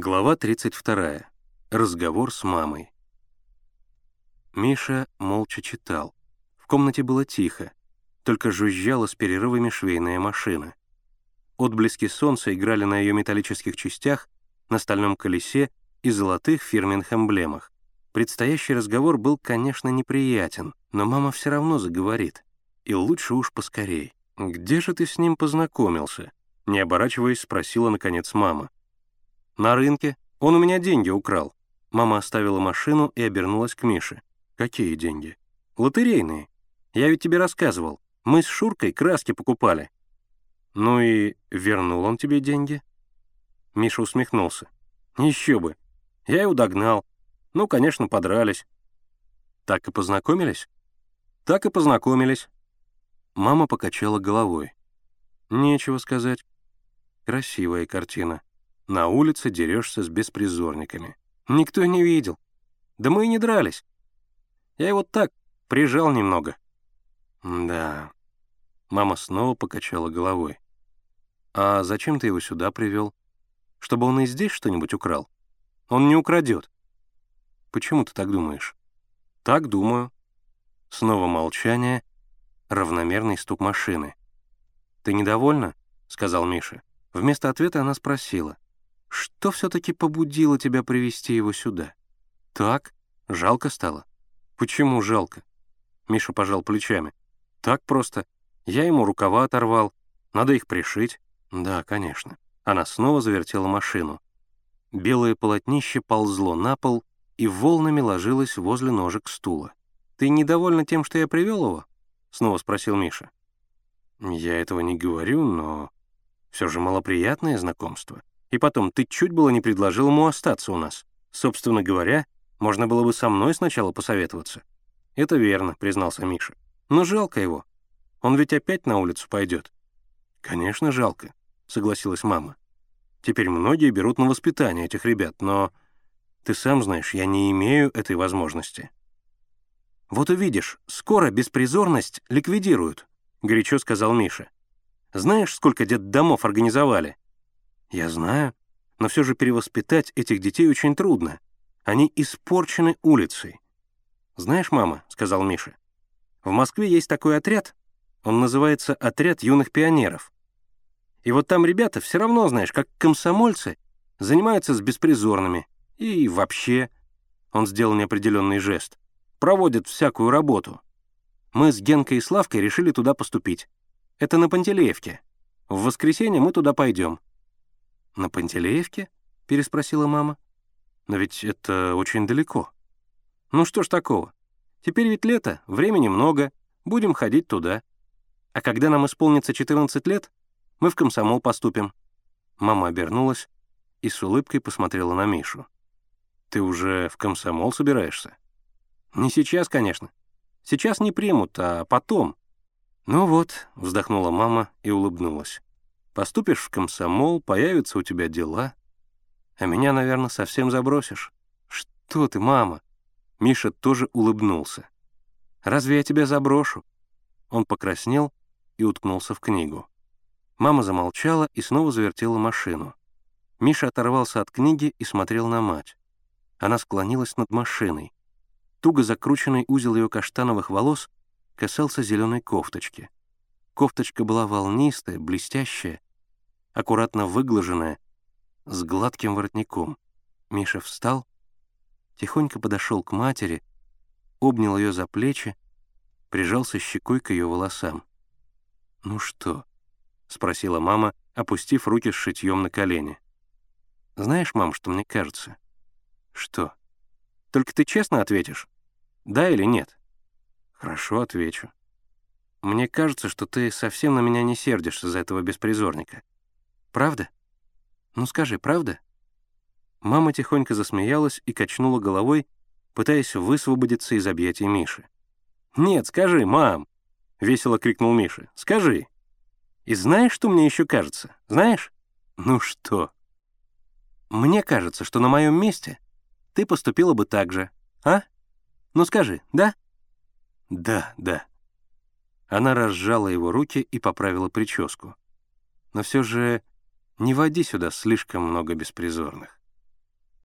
Глава 32. Разговор с мамой. Миша молча читал. В комнате было тихо, только жужжала с перерывами швейная машина. Отблески солнца играли на ее металлических частях, на стальном колесе и золотых фирменных эмблемах. Предстоящий разговор был, конечно, неприятен, но мама все равно заговорит. И лучше уж поскорей. «Где же ты с ним познакомился?» Не оборачиваясь, спросила, наконец, мама. «На рынке. Он у меня деньги украл». Мама оставила машину и обернулась к Мише. «Какие деньги?» «Лотерейные. Я ведь тебе рассказывал. Мы с Шуркой краски покупали». «Ну и вернул он тебе деньги?» Миша усмехнулся. «Еще бы. Я его догнал. Ну, конечно, подрались». «Так и познакомились?» «Так и познакомились». Мама покачала головой. «Нечего сказать. Красивая картина. На улице дерешься с беспризорниками. Никто не видел. Да мы и не дрались. Я его так прижал немного. Да. Мама снова покачала головой. А зачем ты его сюда привел? Чтобы он и здесь что-нибудь украл? Он не украдет. Почему ты так думаешь? Так думаю. Снова молчание, равномерный стук машины. «Ты недовольна?» — сказал Миша. Вместо ответа она спросила — что все-таки побудило тебя привести его сюда? Так, жалко стало. Почему жалко? Миша пожал плечами. Так просто. Я ему рукава оторвал. Надо их пришить. Да, конечно. Она снова завертела машину. Белое полотнище ползло на пол и волнами ложилось возле ножек стула. «Ты недовольна тем, что я привел его?» — снова спросил Миша. «Я этого не говорю, но все же малоприятное знакомство. И потом, ты чуть было не предложил ему остаться у нас. Собственно говоря, можно было бы со мной сначала посоветоваться». «Это верно», — признался Миша. «Но жалко его. Он ведь опять на улицу пойдет». «Конечно, жалко», — согласилась мама. «Теперь многие берут на воспитание этих ребят, но ты сам знаешь, я не имею этой возможности». «Вот увидишь, скоро беспризорность ликвидируют», — горячо сказал Миша. «Знаешь, сколько детдомов организовали? Я знаю, но все же перевоспитать этих детей очень трудно. Они испорчены улицей. «Знаешь, мама», — сказал Миша, — «в Москве есть такой отряд, он называется «Отряд юных пионеров». И вот там ребята все равно, знаешь, как комсомольцы, занимаются с беспризорными. И вообще, он сделал неопределенный жест, проводят всякую работу. Мы с Генкой и Славкой решили туда поступить. Это на Пантелеевке. В воскресенье мы туда пойдем. «На Пантелеевке?» — переспросила мама. «Но ведь это очень далеко». «Ну что ж такого? Теперь ведь лето, времени много, будем ходить туда. А когда нам исполнится 14 лет, мы в комсомол поступим». Мама обернулась и с улыбкой посмотрела на Мишу. «Ты уже в комсомол собираешься?» «Не сейчас, конечно. Сейчас не примут, а потом». «Ну вот», — вздохнула мама и улыбнулась. Поступишь в комсомол, появятся у тебя дела. А меня, наверное, совсем забросишь. Что ты, мама? Миша тоже улыбнулся. Разве я тебя заброшу? Он покраснел и уткнулся в книгу. Мама замолчала и снова завертела машину. Миша оторвался от книги и смотрел на мать. Она склонилась над машиной. Туго закрученный узел ее каштановых волос касался зеленой кофточки. Кофточка была волнистая, блестящая, аккуратно выглаженная, с гладким воротником. Миша встал, тихонько подошел к матери, обнял ее за плечи, прижался щекой к ее волосам. «Ну что?» — спросила мама, опустив руки с шитьем на колени. «Знаешь, мам, что мне кажется?» «Что?» «Только ты честно ответишь? Да или нет?» «Хорошо, отвечу. Мне кажется, что ты совсем на меня не сердишься за этого беспризорника. Правда? Ну скажи, правда?» Мама тихонько засмеялась и качнула головой, пытаясь высвободиться из объятий Миши. «Нет, скажи, мам!» — весело крикнул Миша. «Скажи!» «И знаешь, что мне еще кажется? Знаешь?» «Ну что?» «Мне кажется, что на моем месте ты поступила бы так же, а? Ну скажи, да?» «Да, да». Она разжала его руки и поправила прическу. Но все же не води сюда слишком много беспризорных.